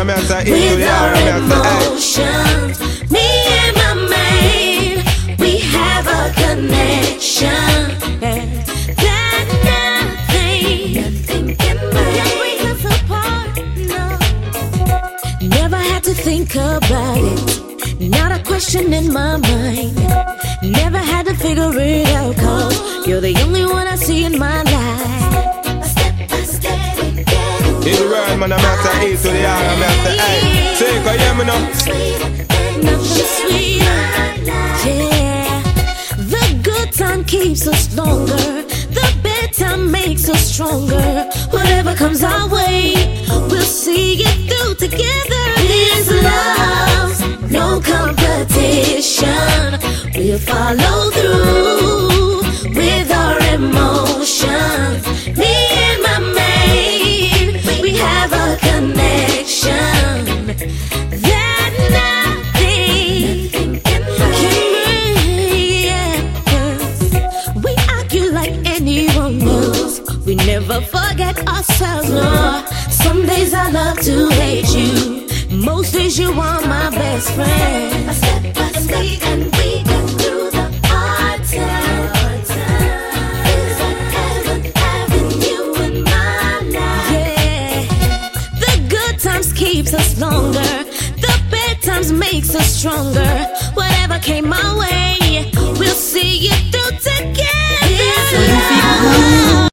I'm at the E to the R, I'm emotions, me and my man, we have a connection. That nothing, nothing can break us apart. No. Never had to think about it. Not a question in my mind. Never had to figure it out, cause you're the only one I see in my life. In the world, man, I'm the E to the R, I'm the A. Take a yeah, me now. Yeah. The good time keeps us longer. The bad time makes us stronger. Whatever comes our way, we'll see it through together. This love, no competition. We'll follow through never forget ourselves, no. Some days I love to hate you. Most days you are my best friend. Step by step, and we get through the hard times. Feels having you in my life. Yeah. The good times keeps us longer. The bad times makes us stronger. Whatever came my way,